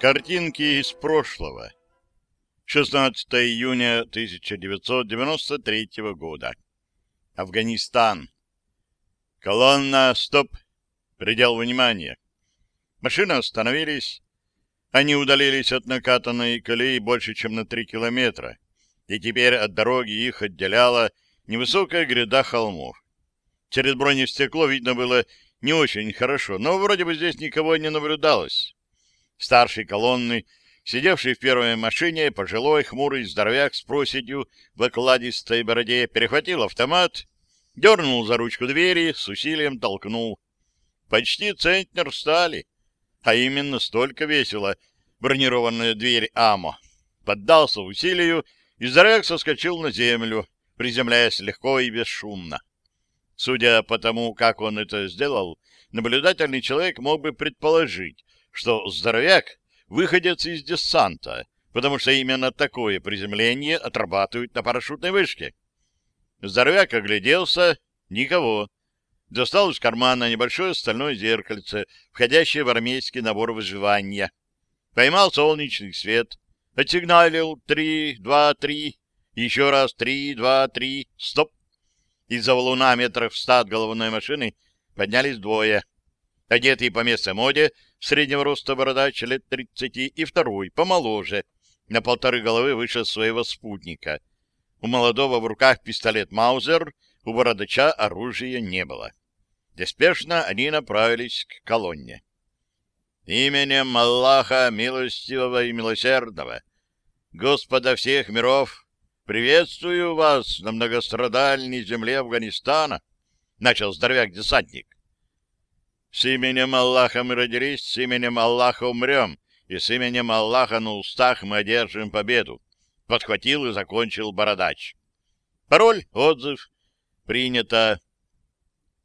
Картинки из прошлого. 16 июня 1993 года. Афганистан. Колонна, стоп. Предел внимания. Машины остановились. Они удалились от накатанной колеи больше, чем на три километра, и теперь от дороги их отделяла невысокая гряда холмов. Через бронестекло видно было не очень хорошо, но вроде бы здесь никого не наблюдалось. Старший колонны, сидевший в первой машине, пожилой, хмурый здоровяк с проседью в окладистой бороде, перехватил автомат, дернул за ручку двери, с усилием толкнул. Почти центнер стали, а именно столько весила бронированная дверь АМО. Поддался усилию, и здоровяк соскочил на землю, приземляясь легко и бесшумно. Судя по тому, как он это сделал, наблюдательный человек мог бы предположить, что здоровяк выходец из десанта, потому что именно такое приземление отрабатывают на парашютной вышке. Здоровяк огляделся, никого. Достал из кармана небольшое стальное зеркальце, входящее в армейский набор выживания. Поймал солнечный свет, отсигналил три, два, три, еще раз три, два, три, стоп. Из-за валуна метров ста от головной машины поднялись двое. Одетый по местной моде, среднего роста бородач лет тридцати, и второй, помоложе, на полторы головы выше своего спутника. У молодого в руках пистолет Маузер, у бородача оружия не было. Неспешно они направились к колонне. «Именем Аллаха, милостивого и милосердного, Господа всех миров, приветствую вас на многострадальной земле Афганистана», — начал здоровяк-десантник. С именем Аллаха мы родились, с именем Аллаха умрем, и с именем Аллаха на устах мы одержим победу. Подхватил и закончил бородач. Пароль, отзыв. Принято.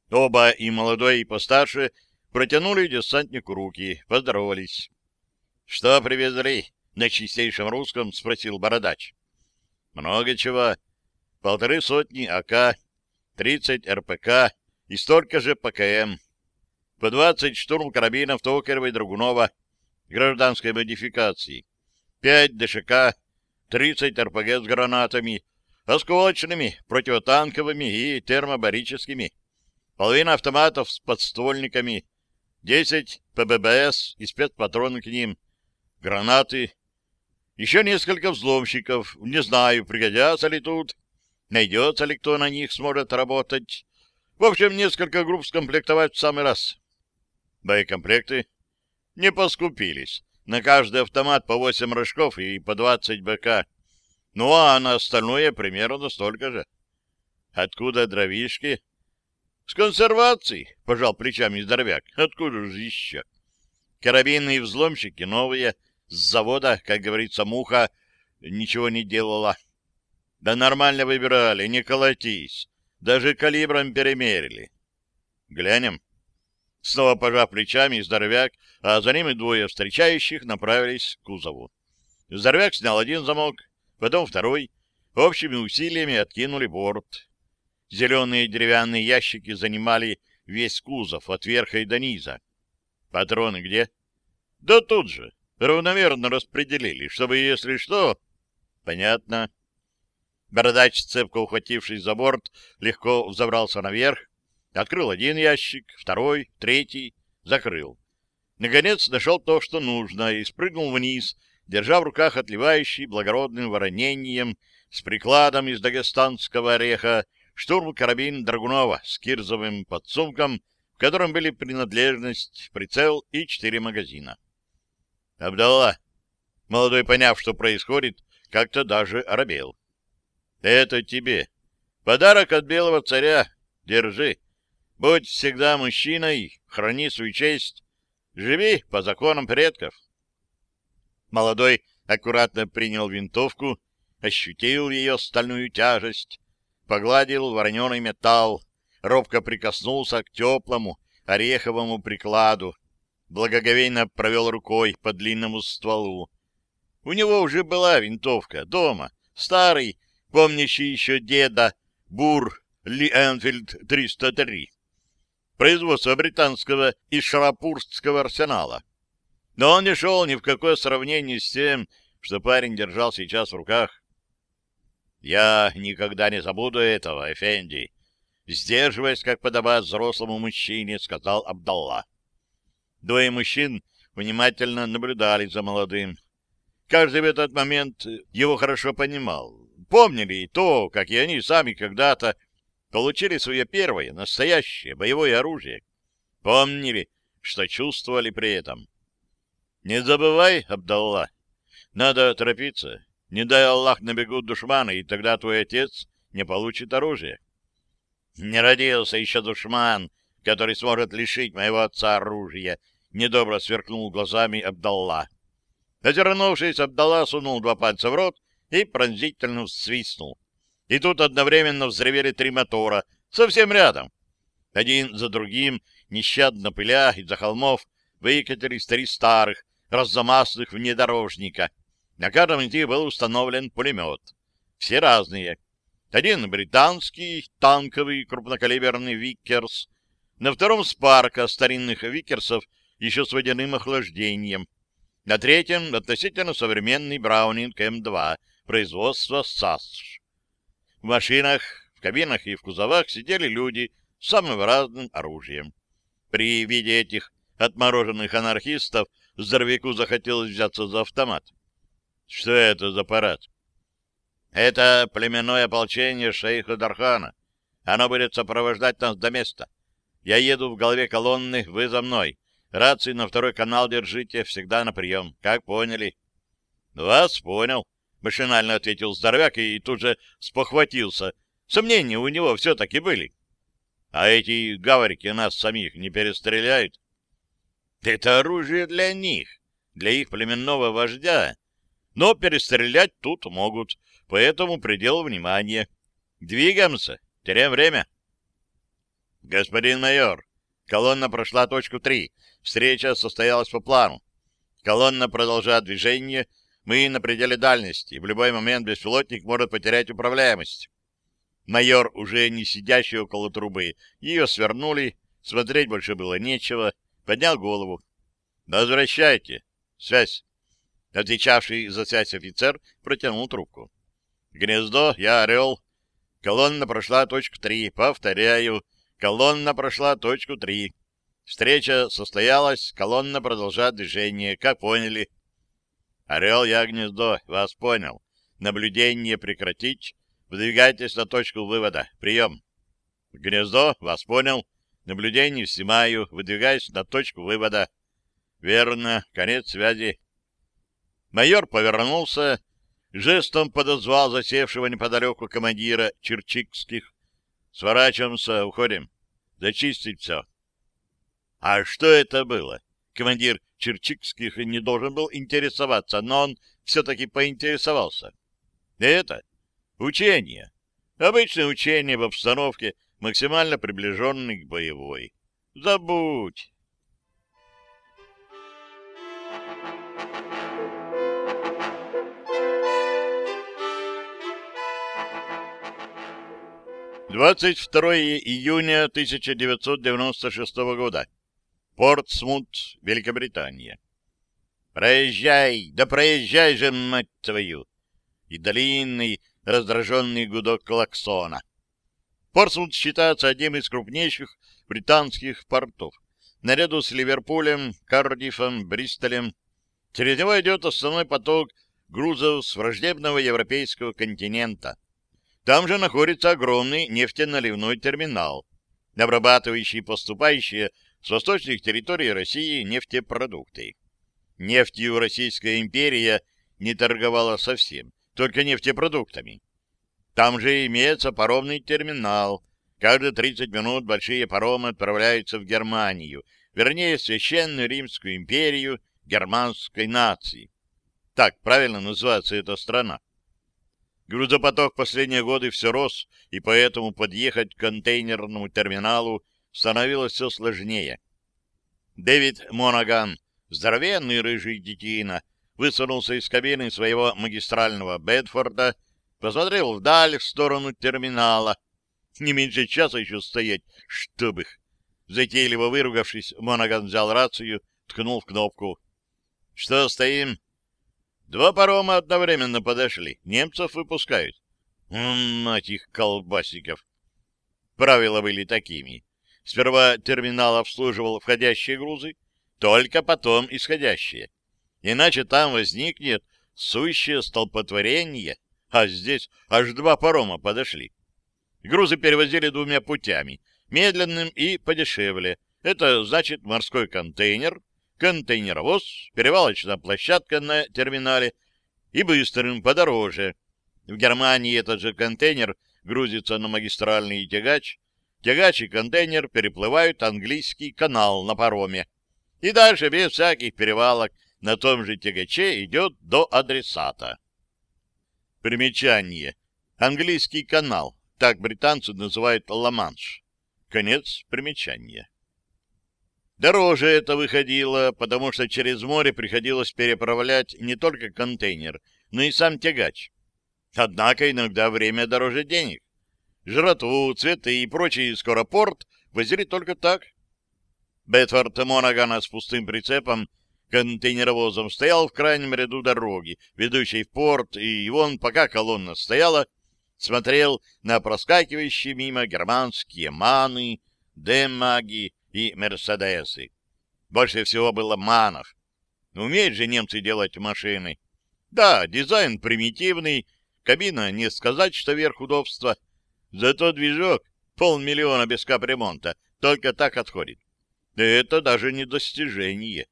Оба, и молодой, и постарше, протянули десантнику руки, поздоровались. — Что привезли? — на чистейшем русском спросил бородач. — Много чего. Полторы сотни АК, тридцать РПК и столько же ПКМ по 20 штурм карабинов Токарева и Драгунова гражданской модификации, 5 ДШК, 30 РПГ с гранатами, осколочными, противотанковыми и термобарическими, половина автоматов с подствольниками, 10 ПББС и спецпатроны к ним, гранаты, еще несколько взломщиков, не знаю, пригодятся ли тут, найдется ли кто на них сможет работать. В общем, несколько групп скомплектовать в самый раз. Боекомплекты не поскупились. На каждый автомат по 8 рожков и по 20 БК. Ну, а на остальное примерно столько же. Откуда дровишки? С консервацией, пожал плечами здоровяк. Откуда же еще? Карабины и взломщики новые, с завода, как говорится, муха ничего не делала. Да нормально выбирали, не колотись. Даже калибром перемерили. Глянем. Снова пожав плечами, здоровяк, а за ним и двое встречающих направились к кузову. Здоровяк снял один замок, потом второй. Общими усилиями откинули борт. Зеленые деревянные ящики занимали весь кузов от верха и до низа. Патроны где? Да тут же. Равномерно распределили, чтобы, если что... Понятно. Бородач, цепко ухватившись за борт, легко взобрался наверх, Открыл один ящик, второй, третий, закрыл. Наконец нашел то, что нужно, и спрыгнул вниз, держа в руках отливающий благородным воронением с прикладом из дагестанского ореха штурм-карабин Драгунова с кирзовым подсумком, в котором были принадлежность, прицел и четыре магазина. Абдалла, молодой, поняв, что происходит, как-то даже оробел. — Это тебе. Подарок от белого царя. Держи. Будь всегда мужчиной, храни свою честь, живи по законам предков. Молодой аккуратно принял винтовку, ощутил ее стальную тяжесть, погладил вороненый металл, робко прикоснулся к теплому ореховому прикладу, благоговейно провел рукой по длинному стволу. У него уже была винтовка дома, старый, помнящий еще деда, Бур Ли Энфилд 303 производства британского и шарапурского арсенала. Но он не шел ни в какое сравнение с тем, что парень держал сейчас в руках. «Я никогда не забуду этого, Эфенди», — сдерживаясь, как подобает взрослому мужчине, сказал Абдалла. Двое мужчин внимательно наблюдали за молодым. Каждый в этот момент его хорошо понимал. Помнили и то, как и они сами когда-то получили свое первое, настоящее боевое оружие. Помнили, что чувствовали при этом. Не забывай, Абдалла, надо торопиться. Не дай Аллах набегут душманы, и тогда твой отец не получит оружие. Не родился еще душман, который сможет лишить моего отца оружия, недобро сверкнул глазами Абдалла. Озернувшись, Абдалла сунул два пальца в рот и пронзительно свистнул. И тут одновременно взревели три мотора, совсем рядом. Один за другим, нещадно пыля, из-за холмов выкатились три старых, раззамасных внедорожника. На каждом из них был установлен пулемет. Все разные. Один британский, танковый, крупнокалиберный «Виккерс», на втором спарка старинных «Виккерсов» еще с водяным охлаждением, на третьем относительно современный «Браунинг М2» производства САСШ. В машинах, в кабинах и в кузовах сидели люди с самым разным оружием. При виде этих отмороженных анархистов здоровяку захотелось взяться за автомат. Что это за парад? Это племенное ополчение шейха Дархана. Оно будет сопровождать нас до места. Я еду в голове колонны, вы за мной. Рации на второй канал держите, всегда на прием. Как поняли? Вас понял. Машинально ответил здоровяк и тут же спохватился. Сомнения у него все-таки были. А эти гаварики нас самих не перестреляют? Это оружие для них, для их племенного вождя. Но перестрелять тут могут, поэтому предел внимания. Двигаемся, теряем время. Господин майор, колонна прошла точку 3. Встреча состоялась по плану. Колонна продолжает движение, мы на пределе дальности. В любой момент беспилотник может потерять управляемость. Майор, уже не сидящий около трубы, ее свернули, смотреть больше было нечего, поднял голову. «Возвращайте. Связь». Отвечавший за связь офицер протянул трубку. «Гнездо, я Орел. Колонна прошла точку три. Повторяю, колонна прошла точку три. Встреча состоялась, колонна продолжает движение. Как поняли?» Орел, я гнездо, вас понял. Наблюдение прекратить. Выдвигайтесь на точку вывода. Прием. Гнездо, вас понял. Наблюдение снимаю. Выдвигаюсь на точку вывода. Верно. Конец связи. Майор повернулся, жестом подозвал засевшего неподалеку командира Черчикских. Сворачиваемся, уходим. Зачистить все. А что это было? Командир Черчикских не должен был интересоваться, но он все-таки поинтересовался. Это учение. Обычное учение в обстановке, максимально приближенной к боевой. Забудь. Двадцать второе июня тысяча девятьсот девяносто шестого года. Портсмут, Великобритания. «Проезжай! Да проезжай же, мать твою!» И длинный, раздраженный гудок клаксона. Портсмут считается одним из крупнейших британских портов. Наряду с Ливерпулем, Кардифом, Бристолем. Через него идет основной поток грузов с враждебного европейского континента. Там же находится огромный нефтеналивной терминал, обрабатывающий поступающие с восточных территорий России нефтепродукты. Нефтью Российская империя не торговала совсем, только нефтепродуктами. Там же имеется паромный терминал. Каждые 30 минут большие паромы отправляются в Германию, вернее, Священную Римскую империю германской нации. Так правильно называется эта страна. Грузопоток в последние годы все рос, и поэтому подъехать к контейнерному терминалу становилось все сложнее. Дэвид Монаган, здоровенный рыжий детина, высунулся из кабины своего магистрального Бедфорда, посмотрел вдаль в сторону терминала. Не меньше часа еще стоять, чтоб их. Затейливо выругавшись, Монаган взял рацию, ткнул в кнопку. Что стоим? Два парома одновременно подошли. Немцев выпускают. Мать их колбасиков! Правила были такими. Сперва терминал обслуживал входящие грузы, только потом исходящие. Иначе там возникнет сущее столпотворение, а здесь аж два парома подошли. Грузы перевозили двумя путями, медленным и подешевле. Это значит морской контейнер, контейнеровоз, перевалочная площадка на терминале и быстрым подороже. В Германии этот же контейнер грузится на магистральный тягач, тягач и контейнер переплывают английский канал на пароме. И дальше без всяких перевалок на том же тягаче идет до адресата. Примечание. Английский канал. Так британцы называют Ла-Манш. Конец примечания. Дороже это выходило, потому что через море приходилось переправлять не только контейнер, но и сам тягач. Однако иногда время дороже денег. Жратву, цветы и прочий скоропорт возили только так. Бетфорд Монагана с пустым прицепом контейнеровозом стоял в крайнем ряду дороги, ведущей в порт, и он, пока колонна стояла, смотрел на проскакивающие мимо германские маны, демаги и мерседесы. Больше всего было манов. Умеют же немцы делать машины. Да, дизайн примитивный, кабина не сказать, что верх удобства. Зато движок полмиллиона без капремонта только так отходит. Это даже не достижение.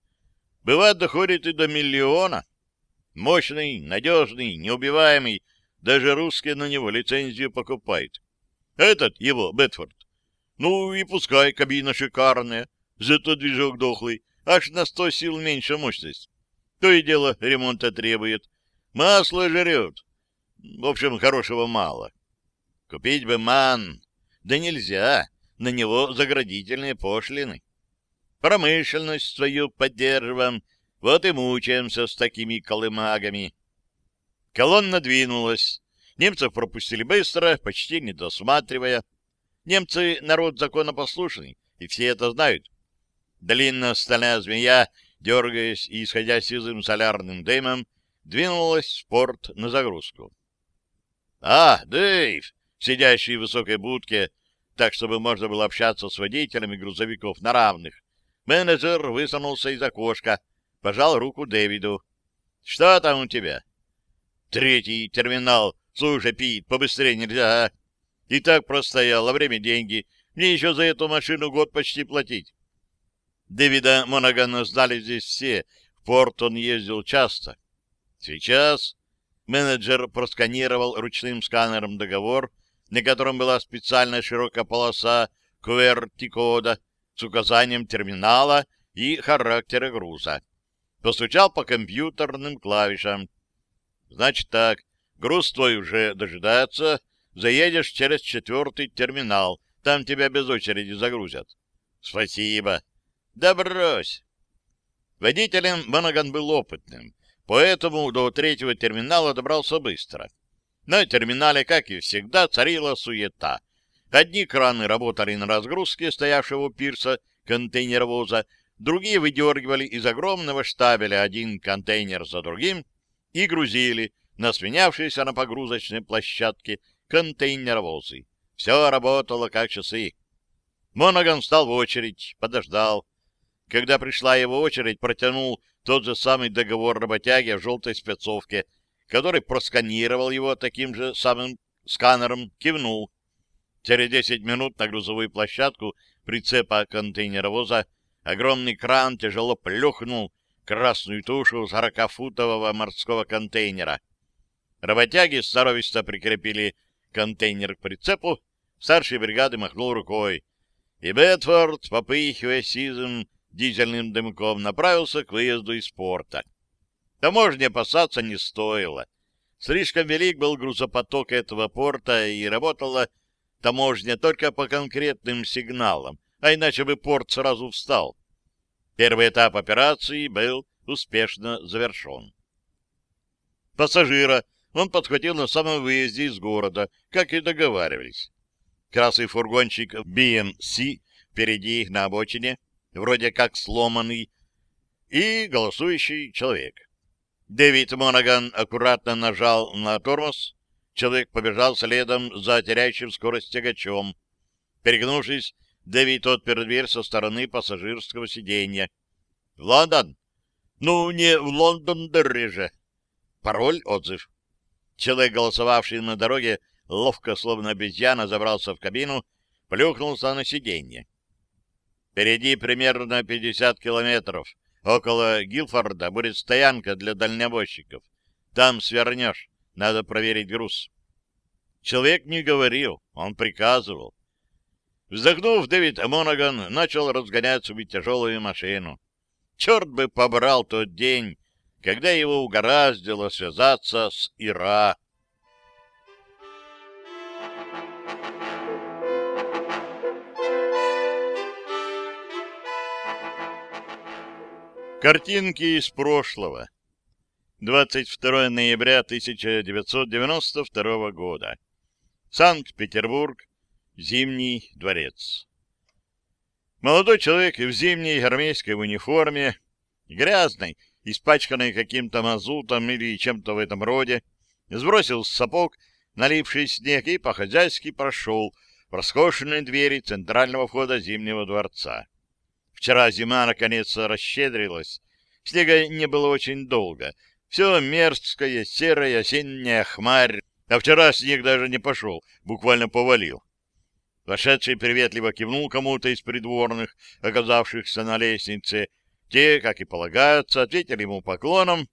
Бывает, доходит и до миллиона. Мощный, надежный, неубиваемый, даже русские на него лицензию покупают. Этот его, Бетфорд. Ну и пускай кабина шикарная, зато движок дохлый, аж на сто сил меньше мощность. То и дело ремонта требует. Масло жрет. В общем, хорошего мало. Купить бы ман. Да нельзя. На него заградительные пошлины. Промышленность свою поддерживаем. Вот и мучаемся с такими колымагами. Колонна двинулась. Немцев пропустили быстро, почти не досматривая. Немцы — народ законопослушный, и все это знают. Длинная стальная змея, дергаясь и исходя сизым солярным дымом, двинулась в порт на загрузку. — А, Дэйв, сидящий в высокой будке, так, чтобы можно было общаться с водителями грузовиков на равных, менеджер высунулся из окошка, пожал руку Дэвиду. — Что там у тебя? — Третий терминал. Слушай, Пит, побыстрее нельзя, а? И так простоял, а время деньги. Мне еще за эту машину год почти платить. Дэвида Монагана знали здесь все. В порт он ездил часто. Сейчас менеджер просканировал ручным сканером договор, на котором была специальная широкая полоса QWERTY-кода с указанием терминала и характера груза. Постучал по компьютерным клавишам. Значит так, груз твой уже дожидается, заедешь через четвертый терминал, там тебя без очереди загрузят. Спасибо. Да брось. Водителем Монаган был опытным, поэтому до третьего терминала добрался быстро. На терминале, как и всегда, царила суета. Одни краны работали на разгрузке стоявшего пирса контейнеровоза, другие выдергивали из огромного штабеля один контейнер за другим и грузили на сменявшиеся на погрузочной площадке контейнеровозы. Все работало как часы. Монаган встал в очередь, подождал. Когда пришла его очередь, протянул тот же самый договор работяги в желтой спецовке, который просканировал его таким же самым сканером, кивнул. Через десять минут на грузовую площадку прицепа контейнеровоза огромный кран тяжело плюхнул красную тушу сорокафутового морского контейнера. Работяги сноровисто прикрепили контейнер к прицепу, старший бригады махнул рукой, и Бетфорд, попыхивая сизым дизельным дымком, направился к выезду из порта. Таможни опасаться не стоило. Слишком велик был грузопоток этого порта, и работала таможня только по конкретным сигналам, а иначе бы порт сразу встал. Первый этап операции был успешно завершен. Пассажира он подхватил на самом выезде из города, как и договаривались. Красный фургончик BMC впереди на обочине, вроде как сломанный, и голосующий человек. Дэвид Монаган аккуратно нажал на тормоз. Человек побежал следом за теряющим скорость тягачом. Перегнувшись, Дэвид отпер дверь со стороны пассажирского сиденья. — В Лондон? — Ну, не в Лондон-Дерри же. Пароль, отзыв. Человек, голосовавший на дороге, ловко, словно обезьяна, забрался в кабину, плюхнулся на сиденье. Впереди примерно 50 километров. Около Гилфорда будет стоянка для дальнобойщиков. Там свернешь. Надо проверить груз. Человек не говорил, он приказывал. Вздохнув, Дэвид Монаган начал разгонять свою тяжелую машину. Черт бы побрал тот день, когда его угораздило связаться с Ира. Картинки из прошлого. 22 ноября 1992 года. Санкт-Петербург. Зимний дворец. Молодой человек в зимней армейской униформе, грязной, испачканной каким-то мазутом или чем-то в этом роде, сбросил с сапог наливший снег и по-хозяйски прошел в роскошные двери центрального входа Зимнего дворца. Вчера зима наконец расщедрилась. Снега не было очень долго. Все мерзкая, серая осенняя хмарь. А вчера снег даже не пошел, буквально повалил. Вошедший приветливо кивнул кому-то из придворных, оказавшихся на лестнице. Те, как и полагается, ответили ему поклоном,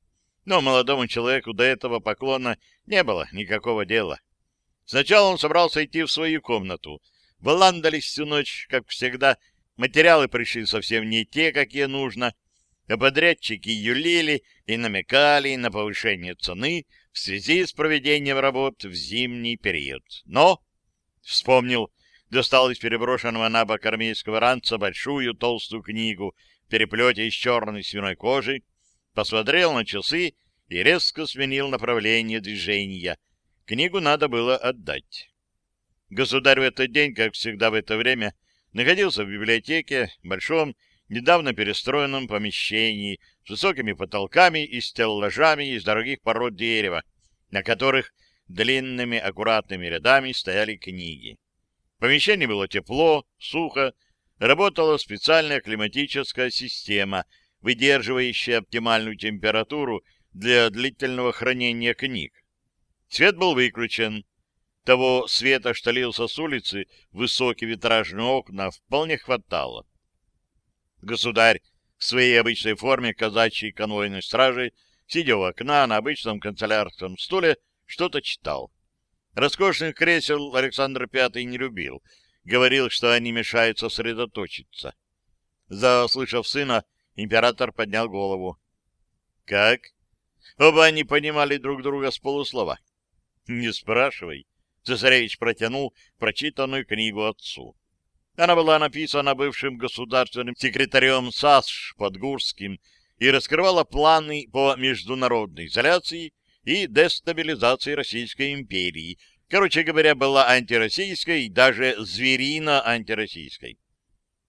но молодому человеку до этого поклона не было никакого дела. Сначала он собрался идти в свою комнату. Валандались всю ночь, как всегда, Материалы пришли совсем не те, какие нужно, а подрядчики юлили и намекали на повышение цены в связи с проведением работ в зимний период. Но, вспомнил, достал из переброшенного на бок армейского ранца большую толстую книгу в переплете из черной свиной кожи, посмотрел на часы и резко сменил направление движения. Книгу надо было отдать. Государь в этот день, как всегда в это время, находился в библиотеке, большом, недавно перестроенном помещении с высокими потолками и стеллажами из дорогих пород дерева, на которых длинными аккуратными рядами стояли книги. В помещении было тепло, сухо, работала специальная климатическая система, выдерживающая оптимальную температуру для длительного хранения книг. Свет был выключен, того света, что лился с улицы, высокие витражные окна вполне хватало. Государь в своей обычной форме казачьей конвойной стражи, сидя у окна на обычном канцелярском стуле, что-то читал. Роскошных кресел Александр V не любил, говорил, что они мешают сосредоточиться. Заслышав сына, император поднял голову. — Как? Оба они понимали друг друга с полуслова. — Не спрашивай. Цесаревич протянул прочитанную книгу отцу. Она была написана бывшим государственным секретарем САСШ Подгурским и раскрывала планы по международной изоляции и дестабилизации Российской империи. Короче говоря, была антироссийской даже зверино-антироссийской.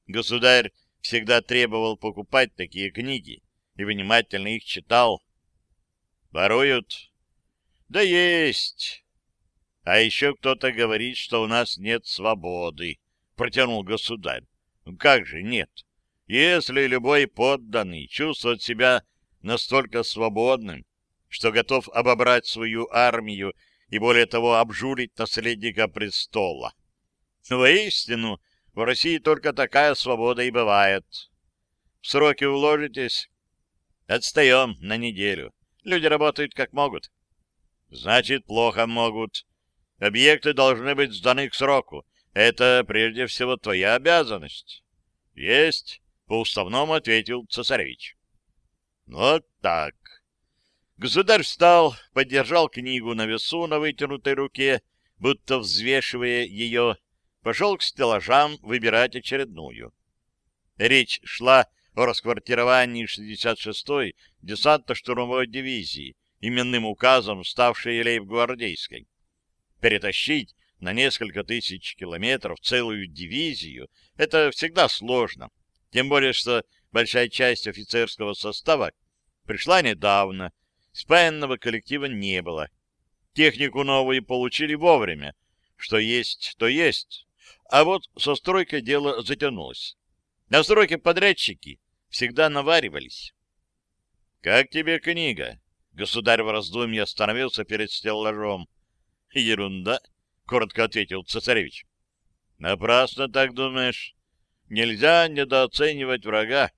Государь всегда требовал покупать такие книги и внимательно их читал. Воруют? Да есть. А еще кто-то говорит, что у нас нет свободы, протянул государь. Ну как же нет? Если любой подданный чувствует себя настолько свободным, что готов обобрать свою армию и, более того, обжулить наследника престола. Воистину, в России только такая свобода и бывает. В сроки уложитесь? Отстаем на неделю. Люди работают как могут. Значит, плохо могут. Объекты должны быть сданы к сроку. Это прежде всего твоя обязанность. Есть, по уставному ответил цесаревич. Вот так. Государь встал, поддержал книгу на весу на вытянутой руке, будто взвешивая ее, пошел к стеллажам выбирать очередную. Речь шла о расквартировании 66-й десантно-штурмовой дивизии, именным указом ставшей лейб-гвардейской. Перетащить на несколько тысяч километров целую дивизию — это всегда сложно. Тем более, что большая часть офицерского состава пришла недавно, спаянного коллектива не было. Технику новую получили вовремя. Что есть, то есть. А вот со стройкой дело затянулось. На стройке подрядчики всегда наваривались. — Как тебе книга? Государь в раздумье остановился перед стеллажом. — Ерунда, — коротко ответил цесаревич. — Напрасно так думаешь. Нельзя недооценивать врага.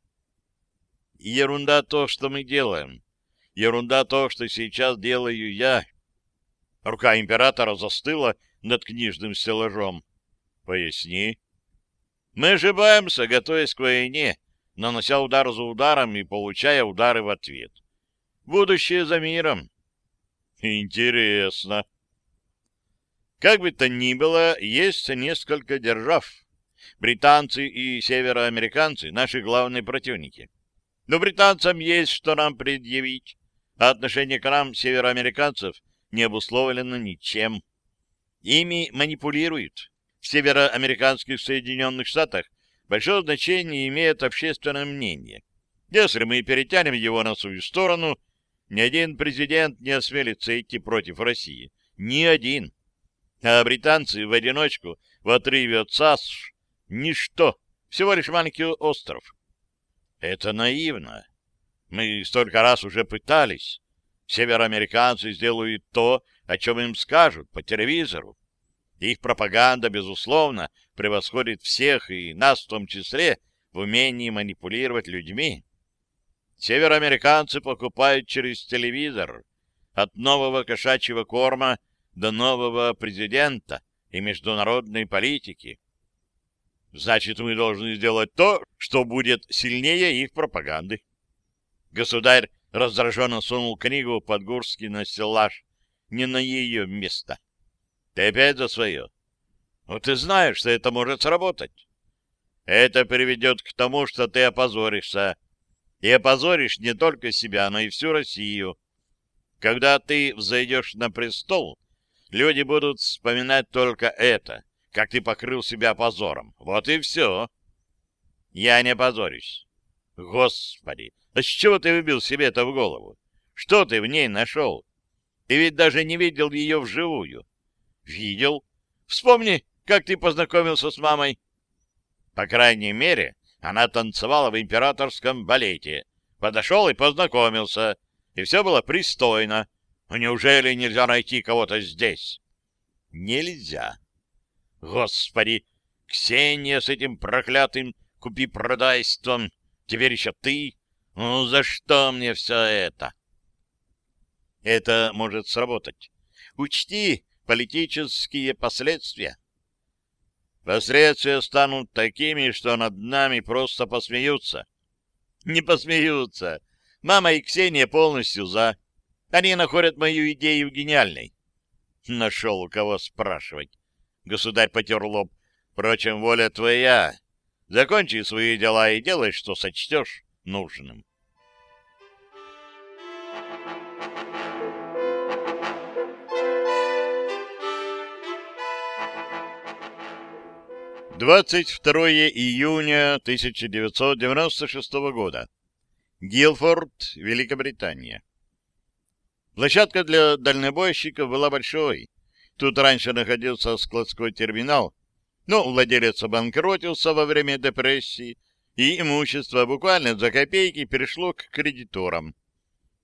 Ерунда то, что мы делаем. Ерунда то, что сейчас делаю я. Рука императора застыла над книжным стеллажом. Поясни. Мы ошибаемся, готовясь к войне, нанося удар за ударом и получая удары в ответ. Будущее за миром. Интересно. Как бы то ни было, есть несколько держав. Британцы и североамериканцы — наши главные противники. Но британцам есть что нам предъявить, а отношение к нам североамериканцев не обусловлено ничем. Ими манипулируют. В североамериканских Соединенных Штатах большое значение имеет общественное мнение. Если мы перетянем его на свою сторону, ни один президент не осмелится идти против России. Ни один. А британцы в одиночку, в отрыве от САС, ничто, всего лишь маленький остров. Это наивно. Мы столько раз уже пытались. Североамериканцы сделают то, о чем им скажут по телевизору. Их пропаганда, безусловно, превосходит всех, и нас в том числе, в умении манипулировать людьми. Североамериканцы покупают через телевизор от нового кошачьего корма до нового президента и международной политики. Значит, мы должны сделать то, что будет сильнее их пропаганды. Государь раздраженно сунул книгу под горский на стеллаж, не на ее место. Ты опять за свое? Но ты знаешь, что это может сработать. Это приведет к тому, что ты опозоришься. И опозоришь не только себя, но и всю Россию. Когда ты взойдешь на престол, люди будут вспоминать только это, как ты покрыл себя позором. Вот и все. Я не позорюсь. Господи, а с чего ты выбил себе это в голову? Что ты в ней нашел? Ты ведь даже не видел ее вживую. Видел. Вспомни, как ты познакомился с мамой. По крайней мере, она танцевала в императорском балете. Подошел и познакомился. И все было пристойно. Но неужели нельзя найти кого-то здесь? Нельзя. Господи, Ксения с этим проклятым купи-продайством. Теперь еще ты. Ну, за что мне все это? Это может сработать. Учти, политические последствия. Последствия станут такими, что над нами просто посмеются. Не посмеются. Мама и Ксения полностью за. Они находят мою идею гениальной. Нашел у кого спрашивать. Государь потер лоб. Впрочем, воля твоя. Закончи свои дела и делай, что сочтешь нужным. 22 июня 1996 года. Гилфорд, Великобритания. Площадка для дальнобойщиков была большой. Тут раньше находился складской терминал, но владелец обанкротился во время депрессии, и имущество буквально за копейки перешло к кредиторам.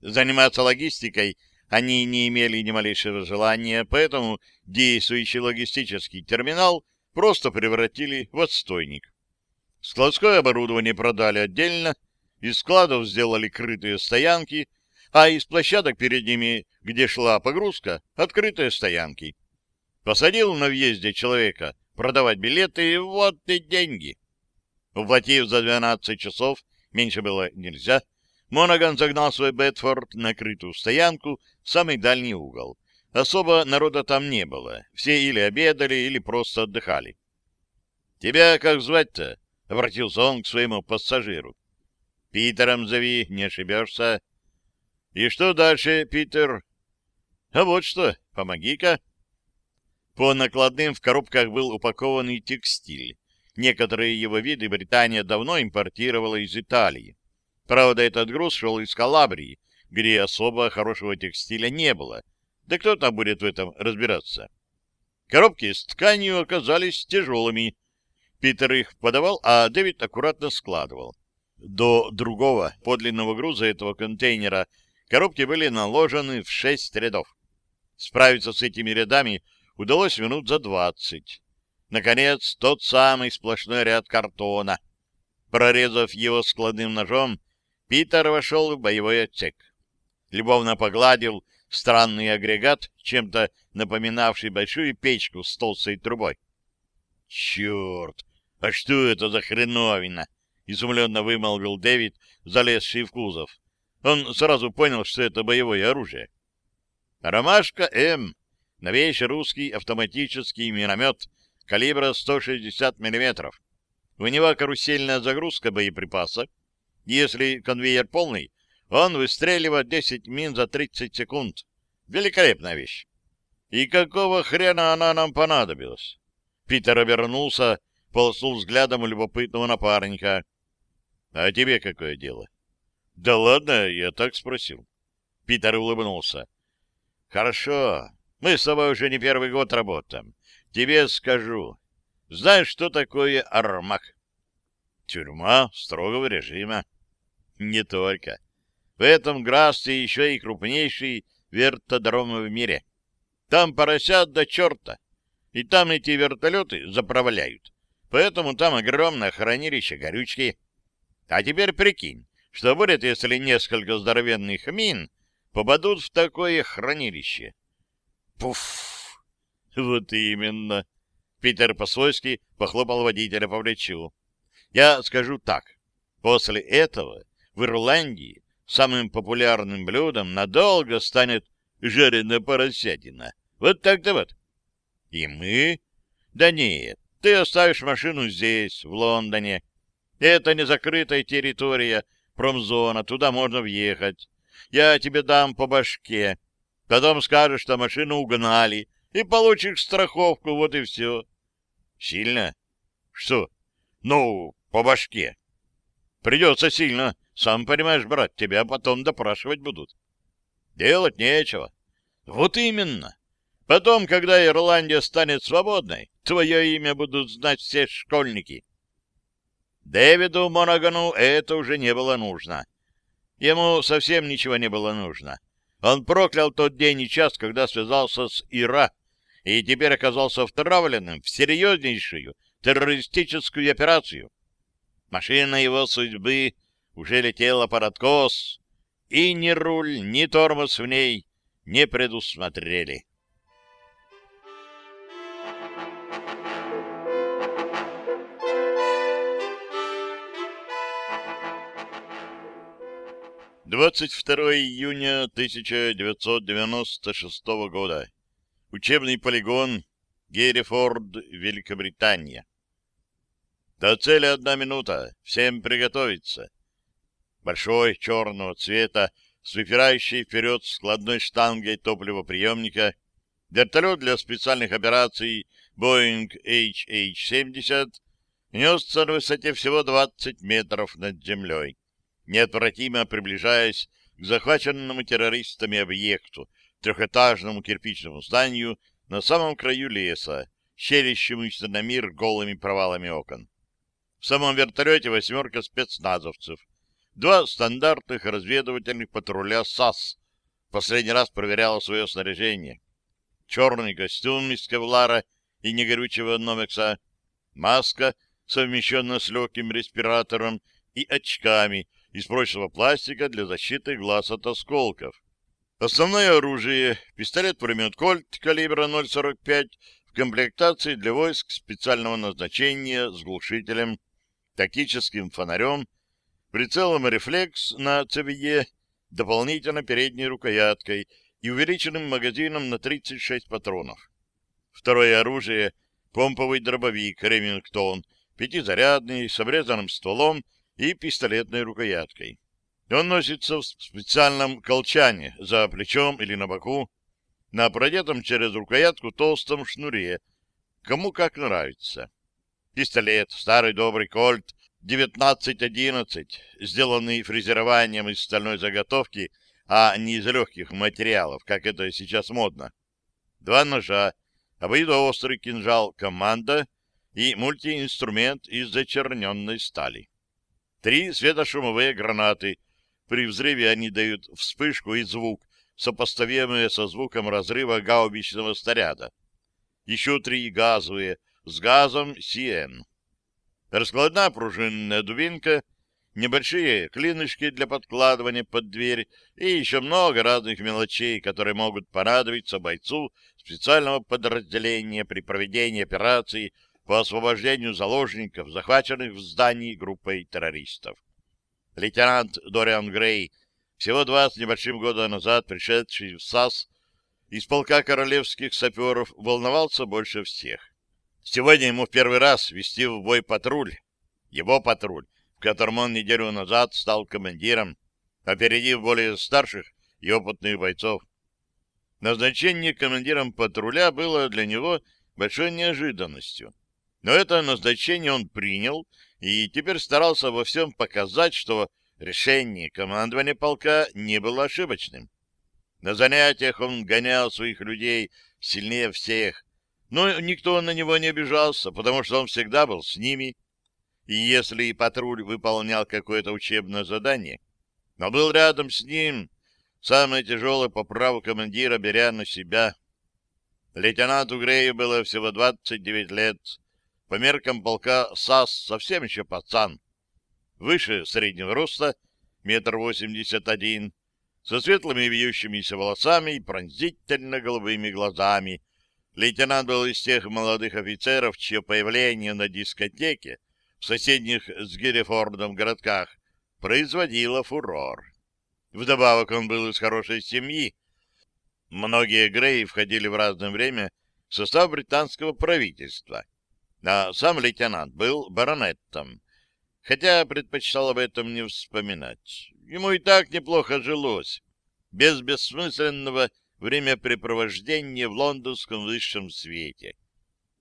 Заниматься логистикой они не имели ни малейшего желания, поэтому действующий логистический терминал — просто превратили в отстойник. Складское оборудование продали отдельно, из складов сделали крытые стоянки, а из площадок перед ними, где шла погрузка, открытые стоянки. Посадил на въезде человека продавать билеты, и вот и деньги. Уплатив за 12 часов, меньше было нельзя, Монаган загнал свой Бетфорд на крытую стоянку в самый дальний угол. Особо народа там не было. Все или обедали, или просто отдыхали. — Тебя как звать-то? — обратился он к своему пассажиру. — Питером зови, не ошибешься. — И что дальше, Питер? — А вот что, помоги-ка. По накладным в коробках был упакованный текстиль. Некоторые его виды Британия давно импортировала из Италии. Правда, этот груз шел из Калабрии, где особо хорошего текстиля не было. Да кто там будет в этом разбираться? Коробки с тканью оказались тяжелыми. Питер их подавал, а Дэвид аккуратно складывал. До другого подлинного груза этого контейнера коробки были наложены в шесть рядов. Справиться с этими рядами удалось минут за двадцать. Наконец, тот самый сплошной ряд картона. Прорезав его складным ножом, Питер вошел в боевой отсек. Любовно погладил странный агрегат, чем-то напоминавший большую печку с толстой трубой. «Черт! А что это за хреновина?» — изумленно вымолвил Дэвид, залезший в кузов. Он сразу понял, что это боевое оружие. «Ромашка М. Новейший русский автоматический миномет калибра 160 мм. У него карусельная загрузка боеприпаса. Если конвейер полный, он выстреливает 10 мин за 30 секунд. Великолепная вещь. И какого хрена она нам понадобилась? Питер обернулся, полоснул взглядом у любопытного напарника. — А тебе какое дело? — Да ладно, я так спросил. Питер улыбнулся. — Хорошо. Мы с тобой уже не первый год работаем. Тебе скажу. Знаешь, что такое армак? Тюрьма строгого режима. Не только. В этом Грассе еще и крупнейший вертодром в мире. Там поросят до черта. И там эти вертолеты заправляют. Поэтому там огромное хранилище горючки. А теперь прикинь, что будет, если несколько здоровенных мин попадут в такое хранилище. Пуф! Вот именно. Питер по-свойски похлопал водителя по плечу. Я скажу так. После этого в Ирландии самым популярным блюдом надолго станет жареная поросятина. Вот так-то вот. И мы? Да нет, ты оставишь машину здесь, в Лондоне. Это не закрытая территория, промзона, туда можно въехать. Я тебе дам по башке. Потом скажешь, что машину угнали, и получишь страховку, вот и все. Сильно? Что? Ну, по башке. Придется сильно. Сам понимаешь, брат, тебя потом допрашивать будут. Делать нечего. Вот именно. Потом, когда Ирландия станет свободной, твое имя будут знать все школьники. Дэвиду Монагану это уже не было нужно. Ему совсем ничего не было нужно. Он проклял тот день и час, когда связался с Ира, и теперь оказался втравленным в серьезнейшую террористическую операцию. Машина его судьбы уже летела под откос, и ни руль, ни тормоз в ней не предусмотрели. Двадцать второе июня тысяча девятьсот девяносто шестого года. Учебный полигон Геррифорд, Великобритания. До цели одна минута. Всем приготовиться. Большой черного цвета с выпирающей вперед складной штангой топливоприемника вертолет для специальных операций Boeing HH-70 несся на высоте всего 20 метров над землей, неотвратимо приближаясь к захваченному террористами объекту, трехэтажному кирпичному зданию на самом краю леса, щерящемуся на мир голыми провалами окон. В самом вертолете восьмерка спецназовцев, два стандартных разведывательных патруля САС. Последний раз проверяла свое снаряжение. Черный костюм из кевлара и негорючего номекса, маска, совмещенная с легким респиратором и очками из прочного пластика для защиты глаз от осколков. Основное оружие — пистолет-пулемет «Кольт» калибра 0,45 в комплектации для войск специального назначения с глушителем, тактическим фонарем, прицелом рефлекс на ЦВЕ, дополнительно передней рукояткой и увеличенным магазином на 36 патронов. Второе оружие — помповый дробовик «Ремингтон», пятизарядный, с обрезанным стволом и пистолетной рукояткой. Он носится в специальном колчане за плечом или на боку, на продетом через рукоятку толстом шнуре, кому как нравится. Пистолет, старый добрый кольт 1911, сделанный фрезерованием из стальной заготовки, а не из легких материалов, как это сейчас модно. Два ножа, обоюдоострый кинжал «Команда» и мультиинструмент из зачерненной стали. Три светошумовые гранаты. При взрыве они дают вспышку и звук, сопоставимые со звуком разрыва гаубичного снаряда. Еще три газовые, с газом CN. Раскладная пружинная дубинка, небольшие клинышки для подкладывания под дверь и еще много разных мелочей, которые могут понадобиться бойцу специального подразделения при проведении операции по освобождению заложников, захваченных в здании группой террористов. Лейтенант Дориан Грей, всего два с небольшим года назад пришедший в САС, из полка королевских саперов волновался больше всех. Сегодня ему в первый раз вести в бой патруль, его патруль, в котором он неделю назад стал командиром, опередив более старших и опытных бойцов. Назначение командиром патруля было для него большой неожиданностью. Но это назначение он принял и теперь старался во всем показать, что решение командования полка не было ошибочным. На занятиях он гонял своих людей сильнее всех, но никто на него не обижался, потому что он всегда был с ними. И если патруль выполнял какое-то учебное задание, но был рядом с ним, самое тяжелое по праву командира беря на себя. Лейтенанту Грею было всего 29 лет, по меркам полка САС совсем еще пацан. Выше среднего роста, метр восемьдесят один, со светлыми вьющимися волосами и пронзительно-голубыми глазами. Лейтенант был из тех молодых офицеров, чье появление на дискотеке в соседних с Герефордом городках производило фурор. Вдобавок он был из хорошей семьи. Многие Греи входили в разное время в состав британского правительства — а сам лейтенант был баронеттом, хотя предпочитал об этом не вспоминать. Ему и так неплохо жилось, без бессмысленного времяпрепровождения в лондонском высшем свете.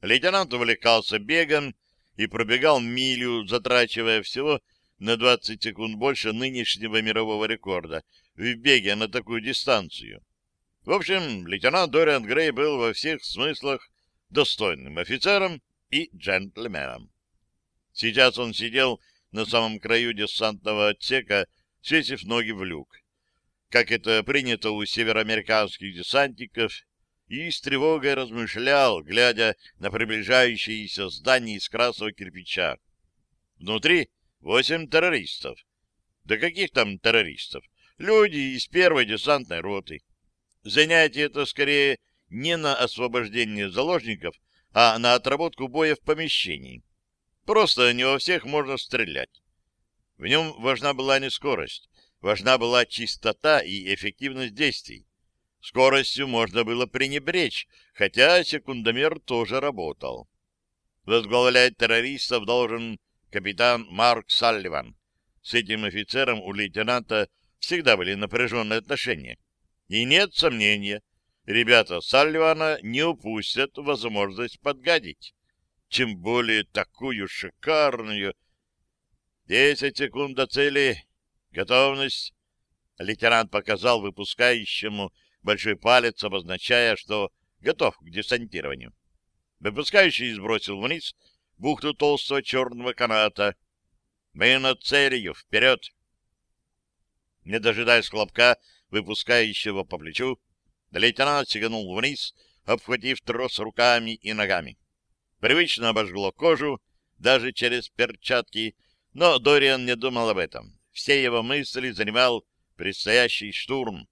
Лейтенант увлекался бегом и пробегал милю, затрачивая всего на 20 секунд больше нынешнего мирового рекорда в беге на такую дистанцию. В общем, лейтенант Дориан Грей был во всех смыслах достойным офицером и джентльменом. Сейчас он сидел на самом краю десантного отсека, свесив ноги в люк. Как это принято у североамериканских десантников, и с тревогой размышлял, глядя на приближающиеся здания из красного кирпича. Внутри восемь террористов. Да каких там террористов? Люди из первой десантной роты. Занятие это скорее не на освобождение заложников, а на отработку боя в помещении. Просто не во всех можно стрелять. В нем важна была не скорость, важна была чистота и эффективность действий. Скоростью можно было пренебречь, хотя секундомер тоже работал. Возглавлять террористов должен капитан Марк Салливан. С этим офицером у лейтенанта всегда были напряженные отношения. И нет сомнения, ребята Салливана не упустят возможность подгадить. Чем более такую шикарную... Десять секунд до цели. Готовность. Лейтенант показал выпускающему большой палец, обозначая, что готов к десантированию. Выпускающий сбросил вниз бухту толстого черного каната. Мы над целью. Вперед! Не дожидаясь хлопка, выпускающего по плечу, Лейтенант сиганул вниз, обхватив трос руками и ногами. Привычно обожгло кожу, даже через перчатки, но Дориан не думал об этом. Все его мысли занимал предстоящий штурм.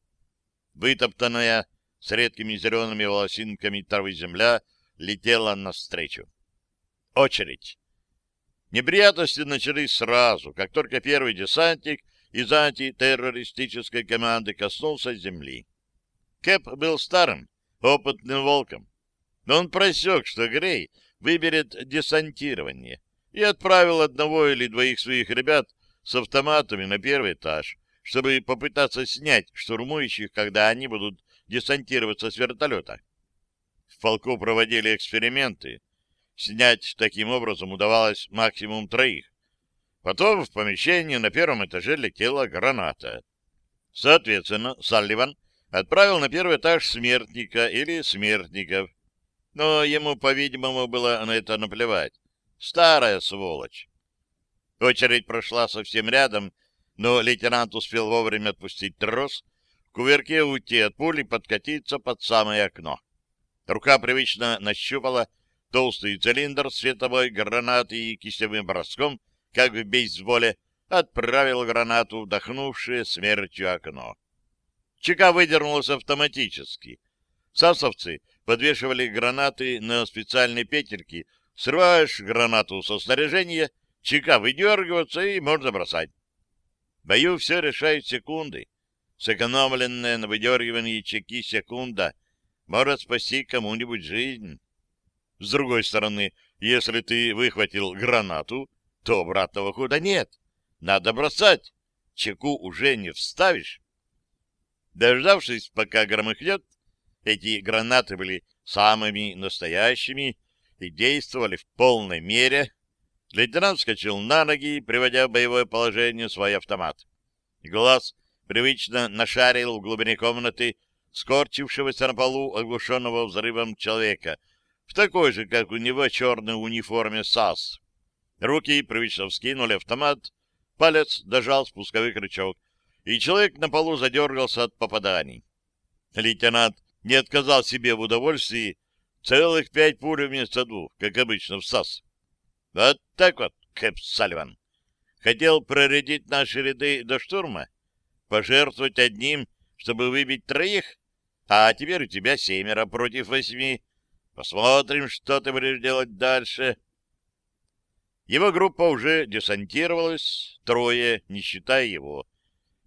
Вытоптанная с редкими зелеными волосинками травы земля летела навстречу. Очередь. Неприятности начались сразу, как только первый десантник из антитеррористической команды коснулся земли. Кэп был старым, опытным волком. Но он просек, что Грей выберет десантирование, и отправил одного или двоих своих ребят с автоматами на первый этаж, чтобы попытаться снять штурмующих, когда они будут десантироваться с вертолета. В полку проводили эксперименты. Снять таким образом удавалось максимум троих. Потом в помещении на первом этаже летела граната. Соответственно, Салливан отправил на первый этаж смертника или смертников. Но ему, по-видимому, было на это наплевать. Старая сволочь. Очередь прошла совсем рядом, но лейтенант успел вовремя отпустить трос, в кувырке уйти от пули подкатиться под самое окно. Рука привычно нащупала толстый цилиндр световой гранаты и кистевым броском, как в бейсболе, отправил гранату, вдохнувшее смертью окно. Чека выдернулась автоматически. Сасовцы подвешивали гранаты на специальные петельки. Срываешь гранату со снаряжения, чека выдергивается и можно бросать. Бою все решают секунды. Сэкономленная на выдергивании чеки секунда может спасти кому-нибудь жизнь. С другой стороны, если ты выхватил гранату, то обратного хода нет. Надо бросать. Чеку уже не вставишь. Дождавшись, пока громыхнет, эти гранаты были самыми настоящими и действовали в полной мере. Лейтенант вскочил на ноги, приводя в боевое положение свой автомат. Глаз привычно нашарил в глубине комнаты скорчившегося на полу, оглушенного взрывом человека, в такой же, как у него, черной униформе САС. Руки привычно вскинули автомат, палец дожал спусковой крючок, и человек на полу задергался от попаданий. Лейтенант не отказал себе в удовольствии целых пять пуль вместо двух, как обычно в САС. Вот так вот, Кэп Салливан. Хотел проредить наши ряды до штурма, пожертвовать одним, чтобы выбить троих, а теперь у тебя семеро против восьми. Посмотрим, что ты будешь делать дальше. Его группа уже десантировалась, трое, не считая его.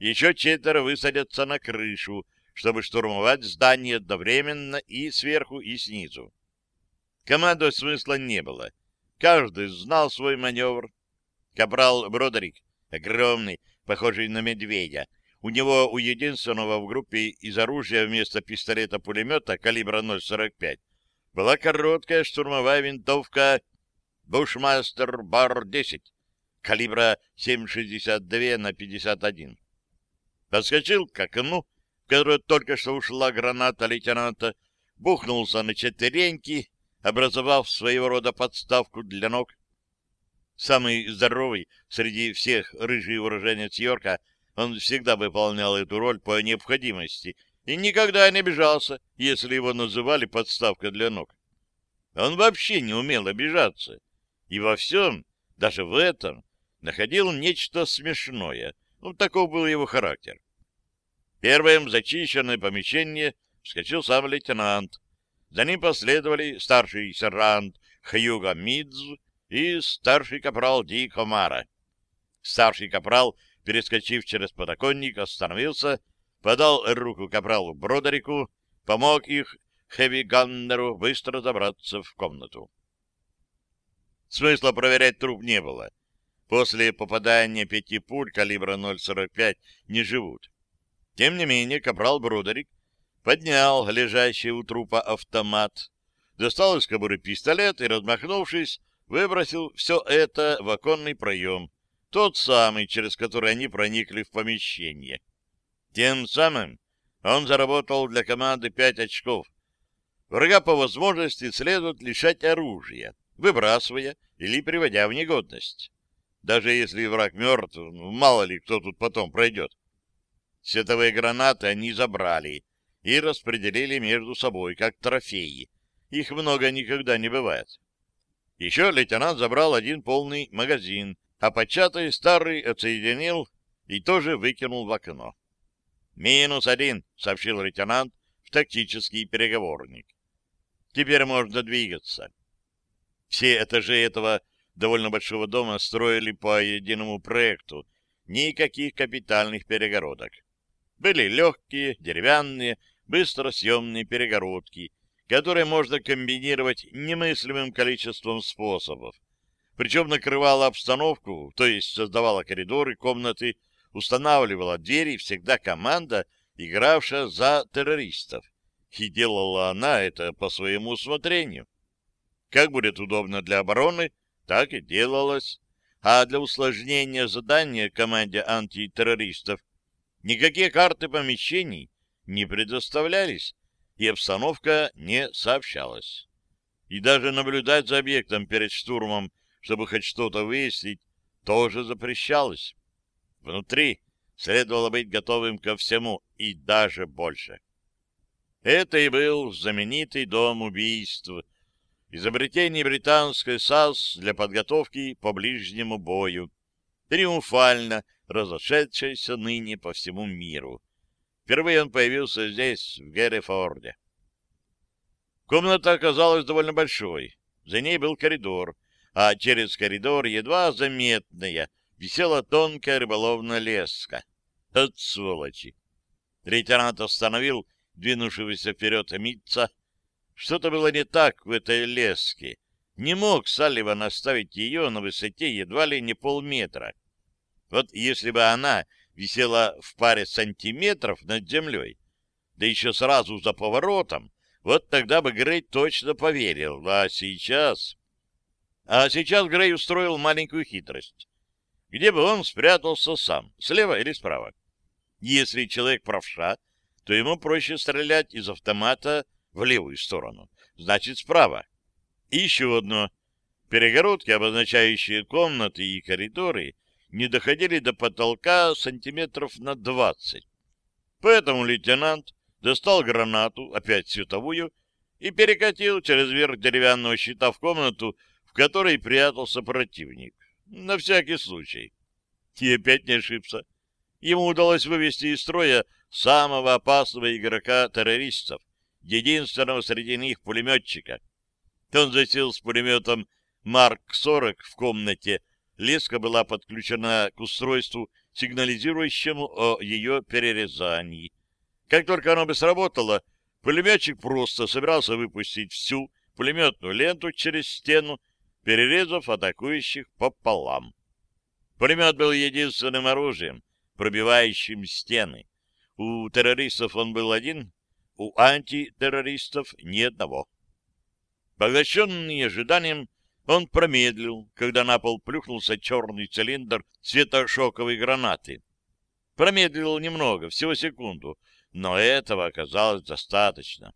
Еще четверо высадятся на крышу, чтобы штурмовать здание одновременно и сверху, и снизу. Командовать смысла не было. Каждый знал свой маневр. Капрал Бродерик, огромный, похожий на медведя, у него у единственного в группе из оружия вместо пистолета-пулемета калибра 0,45 была короткая штурмовая винтовка Бушмастер Бар-10 калибра 7,62 на 51. Подскочил к окну, в которое только что ушла граната лейтенанта, бухнулся на четвереньки, образовав своего рода подставку для ног. Самый здоровый среди всех рыжий уроженец Йорка, он всегда выполнял эту роль по необходимости и никогда не обижался, если его называли подставка для ног. Он вообще не умел обижаться. И во всем, даже в этом, находил нечто смешное — ну, таков был его характер. Первым в зачищенное помещение вскочил сам лейтенант. За ним последовали старший сержант Хьюга Мидз и старший капрал Ди Комара. Старший капрал, перескочив через подоконник, остановился, подал руку капралу Бродерику, помог их Хэви Ганнеру быстро забраться в комнату. Смысла проверять труп не было после попадания пяти пуль калибра 0,45 не живут. Тем не менее, капрал Бродерик поднял лежащий у трупа автомат, достал из кобуры пистолет и, размахнувшись, выбросил все это в оконный проем, тот самый, через который они проникли в помещение. Тем самым он заработал для команды пять очков. Врага по возможности следует лишать оружия, выбрасывая или приводя в негодность. Даже если враг мертв, мало ли кто тут потом пройдет. Световые гранаты они забрали и распределили между собой, как трофеи. Их много никогда не бывает. Еще лейтенант забрал один полный магазин, а початый старый отсоединил и тоже выкинул в окно. «Минус один», — сообщил лейтенант в тактический переговорник. «Теперь можно двигаться». Все этажи этого довольно большого дома строили по единому проекту, никаких капитальных перегородок. Были легкие, деревянные, быстросъемные перегородки, которые можно комбинировать немыслимым количеством способов. Причем накрывала обстановку, то есть создавала коридоры, комнаты, устанавливала двери всегда команда, игравшая за террористов. И делала она это по своему усмотрению. Как будет удобно для обороны, так и делалось. А для усложнения задания команде антитеррористов никакие карты помещений не предоставлялись, и обстановка не сообщалась. И даже наблюдать за объектом перед штурмом, чтобы хоть что-то выяснить, тоже запрещалось. Внутри следовало быть готовым ко всему и даже больше. Это и был знаменитый дом убийств, изобретение британской САС для подготовки по ближнему бою, триумфально разошедшееся ныне по всему миру. Впервые он появился здесь, в Геррифорде. Комната оказалась довольно большой. За ней был коридор, а через коридор, едва заметная, висела тонкая рыболовная леска. От сволочи! Лейтенант остановил двинувшегося вперед Митца. Что-то было не так в этой леске. Не мог Салливан оставить ее на высоте едва ли не полметра. Вот если бы она висела в паре сантиметров над землей, да еще сразу за поворотом, вот тогда бы Грей точно поверил. А сейчас... А сейчас Грей устроил маленькую хитрость. Где бы он спрятался сам, слева или справа? Если человек правша, то ему проще стрелять из автомата в левую сторону, значит, справа. И еще одно. Перегородки, обозначающие комнаты и коридоры, не доходили до потолка сантиметров на двадцать. Поэтому лейтенант достал гранату, опять световую, и перекатил через верх деревянного щита в комнату, в которой прятался противник. На всякий случай. И опять не ошибся. Ему удалось вывести из строя самого опасного игрока террористов, единственного среди них пулеметчика. Он засел с пулеметом Марк-40 в комнате. Леска была подключена к устройству, сигнализирующему о ее перерезании. Как только оно бы сработало, пулеметчик просто собирался выпустить всю пулеметную ленту через стену, перерезав атакующих пополам. Пулемет был единственным оружием, пробивающим стены. У террористов он был один, у антитеррористов ни одного. Поглощенный ожиданием, он промедлил, когда на пол плюхнулся черный цилиндр светошоковой гранаты. Промедлил немного, всего секунду, но этого оказалось достаточно.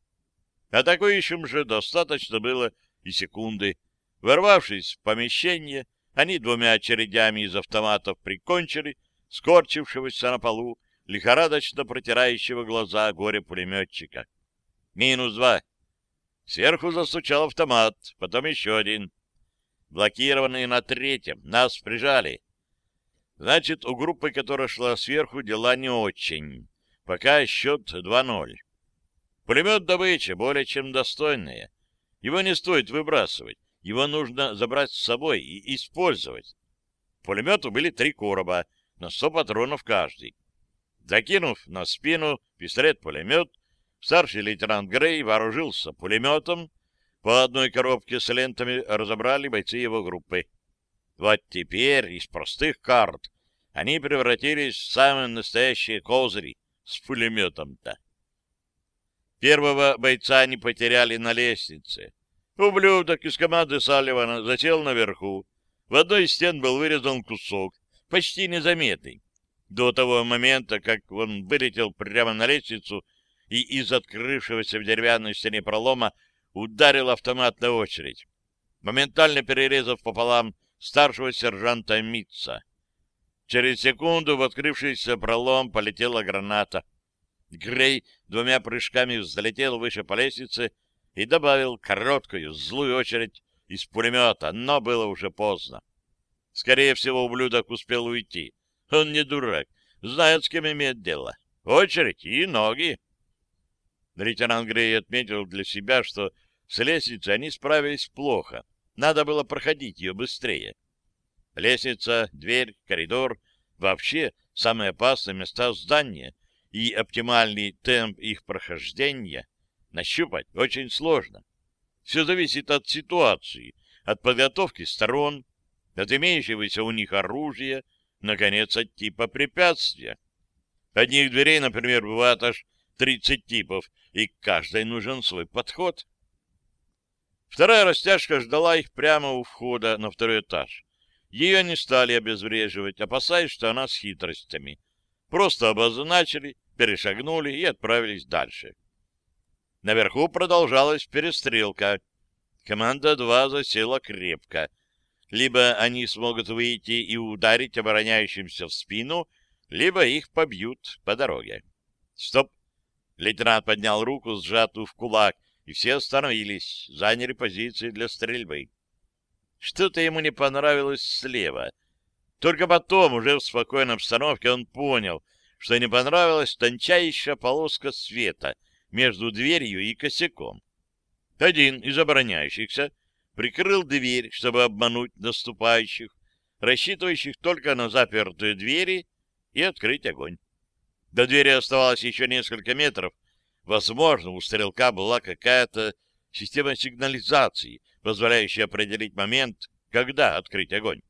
Атакующим же достаточно было и секунды. Ворвавшись в помещение, они двумя очередями из автоматов прикончили скорчившегося на полу, лихорадочно протирающего глаза горе-пулеметчика. Минус два. Сверху застучал автомат, потом еще один. Блокированные на третьем. Нас прижали. Значит, у группы, которая шла сверху, дела не очень. Пока счет 2-0. Пулемет добыча более чем достойная. Его не стоит выбрасывать. Его нужно забрать с собой и использовать. Пулемету были три короба, на 100 патронов каждый. Закинув на спину пистолет-пулемет, старший лейтенант Грей вооружился пулеметом, по одной коробке с лентами разобрали бойцы его группы. Вот теперь из простых карт они превратились в самые настоящие козыри, с пулеметом-то. Первого бойца они потеряли на лестнице. Ублюдок из команды Салливана засел наверху. В одной из стен был вырезан кусок, почти незаметный. До того момента, как он вылетел прямо на лестницу и из открывшегося в деревянной стене пролома ударил автоматная очередь, моментально перерезав пополам старшего сержанта Митца. Через секунду в открывшийся пролом полетела граната. Грей двумя прыжками взлетел выше по лестнице и добавил короткую, злую очередь из пулемета, но было уже поздно. Скорее всего, ублюдок успел уйти. Он не дурак, знает, с кем имеет дело. Очередь и ноги. Лейтенант Грей отметил для себя, что с лестницей они справились плохо. Надо было проходить ее быстрее. Лестница, дверь, коридор — вообще самые опасные места здания, и оптимальный темп их прохождения нащупать очень сложно. Все зависит от ситуации, от подготовки сторон, от имеющегося у них оружия, наконец, от типа препятствия. Одних дверей, например, бывает аж 30 типов, и каждой нужен свой подход. Вторая растяжка ждала их прямо у входа на второй этаж. Ее не стали обезвреживать, опасаясь, что она с хитростями. Просто обозначили, перешагнули и отправились дальше. Наверху продолжалась перестрелка. Команда 2 засела крепко. Либо они смогут выйти и ударить обороняющимся в спину, либо их побьют по дороге. Стоп! Лейтенант поднял руку, сжатую в кулак, и все остановились, заняли позиции для стрельбы. Что-то ему не понравилось слева. Только потом, уже в спокойной обстановке, он понял, что не понравилась тончайшая полоска света между дверью и косяком. Один из обороняющихся прикрыл дверь, чтобы обмануть наступающих, рассчитывающих только на запертые двери, и открыть огонь. До двери оставалось еще несколько метров. Возможно, у стрелка была какая-то система сигнализации, позволяющая определить момент, когда открыть огонь.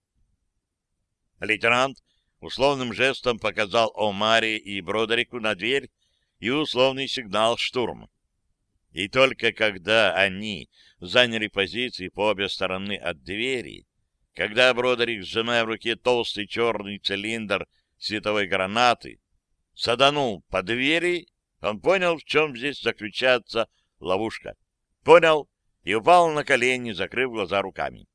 Лейтенант условным жестом показал Омаре и Бродерику на дверь и условный сигнал «штурм». И только когда они заняли позиции по обе стороны от двери, когда Бродерик, сжимая в руке толстый черный цилиндр световой гранаты, саданул по двери, он понял, в чем здесь заключается ловушка. Понял и упал на колени, закрыв глаза руками.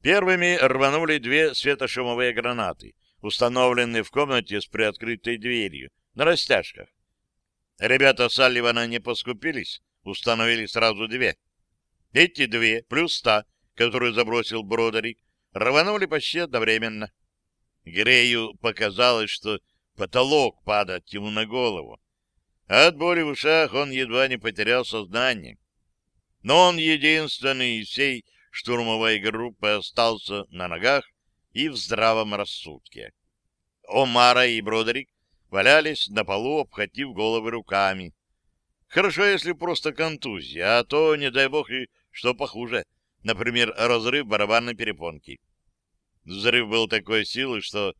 Первыми рванули две светошумовые гранаты, установленные в комнате с приоткрытой дверью, на растяжках. Ребята Салливана не поскупились, установили сразу две. Эти две, плюс та, которую забросил Бродерик, рванули почти одновременно. Грею показалось, что потолок падает ему на голову. От боли в ушах он едва не потерял сознание. Но он единственный из всей штурмовой группы остался на ногах и в здравом рассудке. Омара и Бродерик валялись на полу, обхватив головы руками. Хорошо, если просто контузия, а то, не дай бог, и что похуже, например, разрыв барабанной перепонки. Взрыв был такой силы, что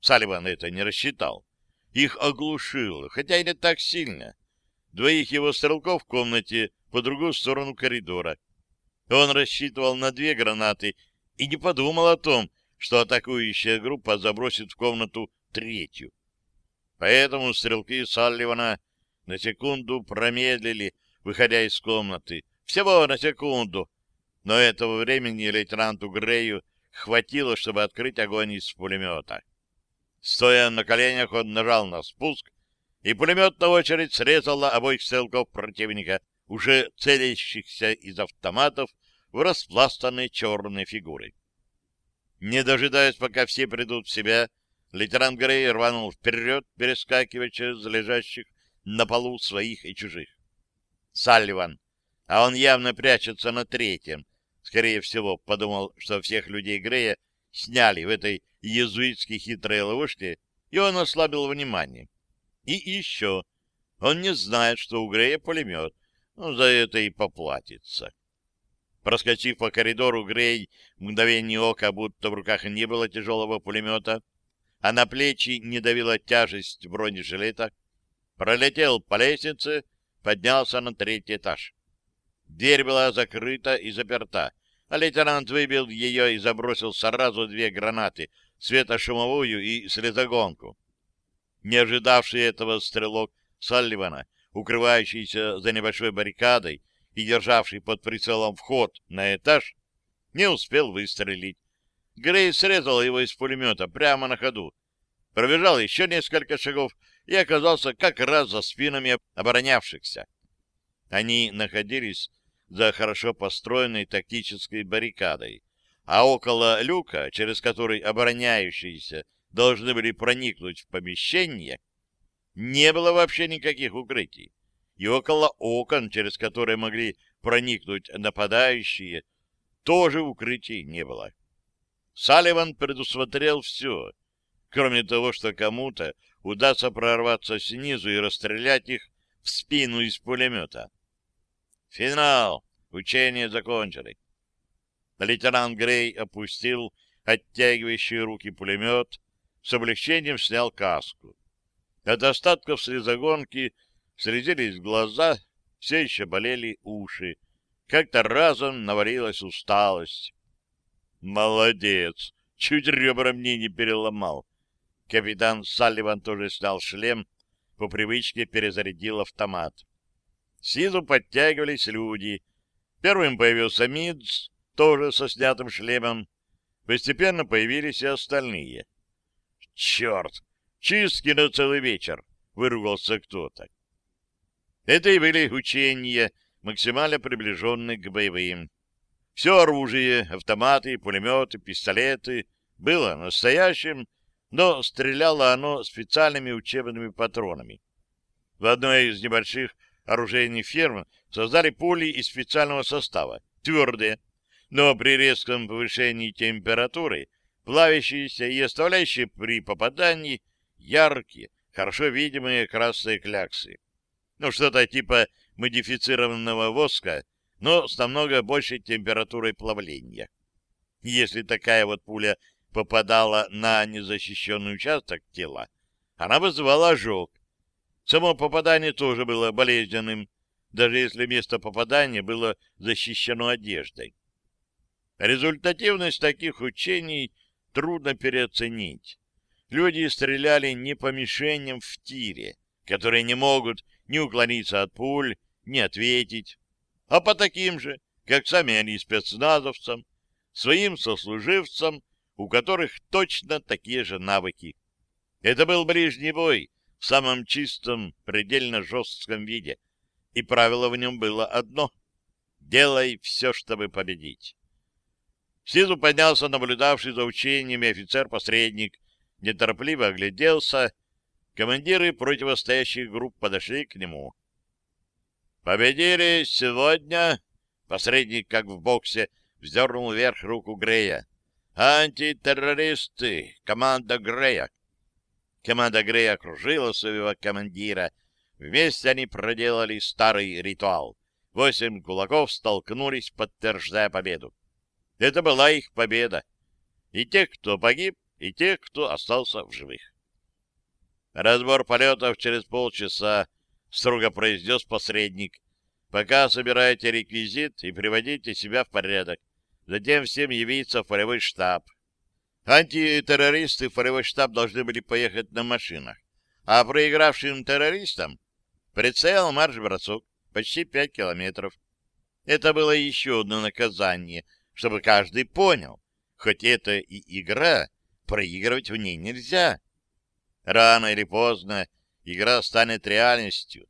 Салливан это не рассчитал. Их оглушило, хотя и не так сильно. Двоих его стрелков в комнате по другую сторону коридора. Он рассчитывал на две гранаты и не подумал о том, что атакующая группа забросит в комнату третью. Поэтому стрелки Салливана на секунду промедлили, выходя из комнаты. Всего на секунду. Но этого времени лейтенанту Грею хватило, чтобы открыть огонь из пулемета. Стоя на коленях, он нажал на спуск, и пулеметная очередь срезала обоих стрелков противника, уже целящихся из автоматов в распластанные черные фигуры. Не дожидаясь, пока все придут в себя, лейтенант Грей рванул вперед, перескакивая через лежащих на полу своих и чужих. Салливан, а он явно прячется на третьем, скорее всего, подумал, что всех людей Грея сняли в этой иезуитской хитрой ловушке, и он ослабил внимание. И еще, он не знает, что у Грея пулемет, ну, за это и поплатится. Проскочив по коридору, Грей мгновение ока, будто в руках не было тяжелого пулемета, а на плечи не давила тяжесть бронежилета, пролетел по лестнице, поднялся на третий этаж. Дверь была закрыта и заперта, а лейтенант выбил ее и забросил сразу две гранаты, светошумовую и слезогонку. Не ожидавший этого стрелок Салливана, укрывающийся за небольшой баррикадой и державший под прицелом вход на этаж, не успел выстрелить. Грей срезал его из пулемета прямо на ходу, пробежал еще несколько шагов и оказался как раз за спинами оборонявшихся. Они находились за хорошо построенной тактической баррикадой, а около люка, через который обороняющиеся должны были проникнуть в помещение, не было вообще никаких укрытий. И около окон, через которые могли проникнуть нападающие, тоже укрытий не было. Салливан предусмотрел все, кроме того, что кому-то удастся прорваться снизу и расстрелять их в спину из пулемета. Финал. Учение закончили. Лейтенант Грей опустил оттягивающие руки пулемет, с облегчением снял каску. От остатков слезогонки слезились глаза, все еще болели уши. как-то разом навалилась усталость. Молодец! Чуть ребра мне не переломал. Капитан Салливан тоже снял шлем, по привычке перезарядил автомат. Снизу подтягивались люди. Первым появился Мидс, тоже со снятым шлемом. Постепенно появились и остальные. «Черт! Чистки на целый вечер!» — выругался кто-то. Это и были учения, максимально приближенные к боевым. Все оружие, автоматы, пулеметы, пистолеты было настоящим, но стреляло оно специальными учебными патронами. В одной из небольших оружейных фирм создали пули из специального состава, твердые, но при резком повышении температуры плавящиеся и оставляющие при попадании яркие, хорошо видимые красные кляксы. Ну, что-то типа модифицированного воска, но с намного большей температурой плавления. Если такая вот пуля попадала на незащищенный участок тела, она вызывала ожог. Само попадание тоже было болезненным, даже если место попадания было защищено одеждой. Результативность таких учений трудно переоценить. Люди стреляли не по мишеням в тире, которые не могут ни уклониться от пуль, ни ответить, а по таким же, как сами они спецназовцам, своим сослуживцам, у которых точно такие же навыки. Это был ближний бой в самом чистом, предельно жестком виде, и правило в нем было одно — делай все, чтобы победить. Снизу поднялся наблюдавший за учениями офицер-посредник, неторопливо огляделся, командиры противостоящих групп подошли к нему. «Победили сегодня!» Посредник, как в боксе, вздернул вверх руку Грея. «Антитеррористы! Команда Грея!» Команда Грея окружила своего командира. Вместе они проделали старый ритуал. Восемь кулаков столкнулись, подтверждая победу. Это была их победа. И тех, кто погиб, и тех, кто остался в живых. Разбор полетов через полчаса, строго произнес посредник. Пока собираете реквизит и приводите себя в порядок. Затем всем явиться в полевой штаб. Антитеррористы в полевой штаб должны были поехать на машинах. А проигравшим террористам прицел марш-бросок почти пять километров. Это было еще одно наказание, чтобы каждый понял, хоть это и игра, проигрывать в ней нельзя. Рано или поздно игра станет реальностью,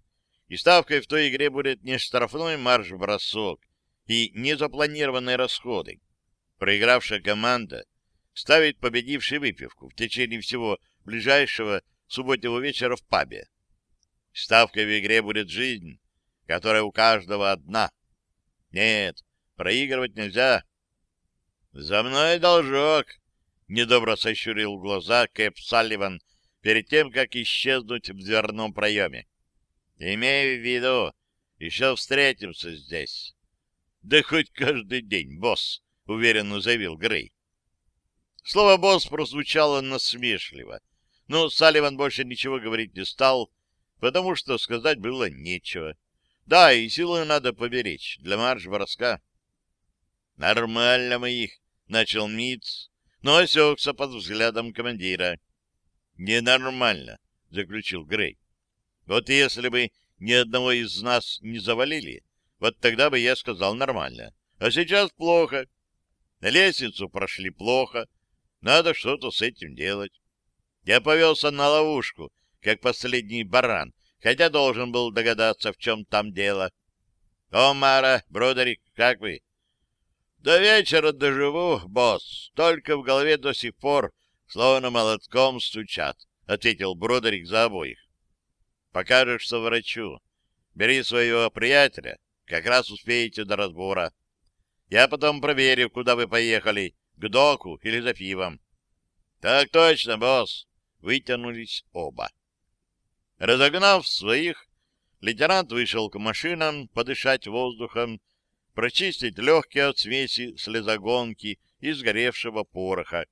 и ставкой в той игре будет не штрафной марш-бросок и не запланированные расходы. Проигравшая команда ставит победивший выпивку в течение всего ближайшего субботнего вечера в пабе. Ставкой в игре будет жизнь, которая у каждого одна. Нет, проигрывать нельзя. «За мной должок!» — недобро сощурил глаза Кэп Салливан перед тем, как исчезнуть в дверном проеме. Имею в виду, еще встретимся здесь. — Да хоть каждый день, босс, — уверенно заявил Грей. Слово «босс» прозвучало насмешливо, но Салливан больше ничего говорить не стал, потому что сказать было нечего. Да, и силы надо поберечь для марш-броска. — Нормально мы их, — начал Митц, но осекся под взглядом командира. — Ненормально, — заключил Грей. Вот если бы ни одного из нас не завалили, вот тогда бы я сказал нормально. А сейчас плохо. Лестницу прошли плохо. Надо что-то с этим делать. Я повелся на ловушку, как последний баран, хотя должен был догадаться, в чем там дело. О, Мара, Бродерик, как вы? До вечера доживу, босс. Только в голове до сих пор словно молотком стучат, — ответил Бродерик за обоих. Покажешься врачу. Бери своего приятеля, как раз успеете до разбора. Я потом проверю, куда вы поехали, к доку или за пивом. Так точно, босс. Вытянулись оба. Разогнав своих, лейтенант вышел к машинам подышать воздухом, прочистить легкие от смеси слезогонки и сгоревшего пороха,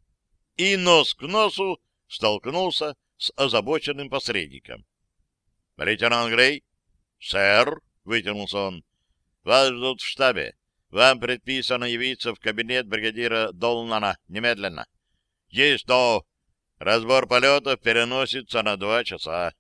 и нос к носу столкнулся с озабоченным посредником. — Лейтенант Грей? — Сэр, — вытянулся он. — Вас ждут в штабе. Вам предписано явиться в кабинет бригадира Долнана немедленно. Есть, но... Разбор полетов переносится на два часа.